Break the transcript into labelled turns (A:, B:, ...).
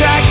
A: Jackson.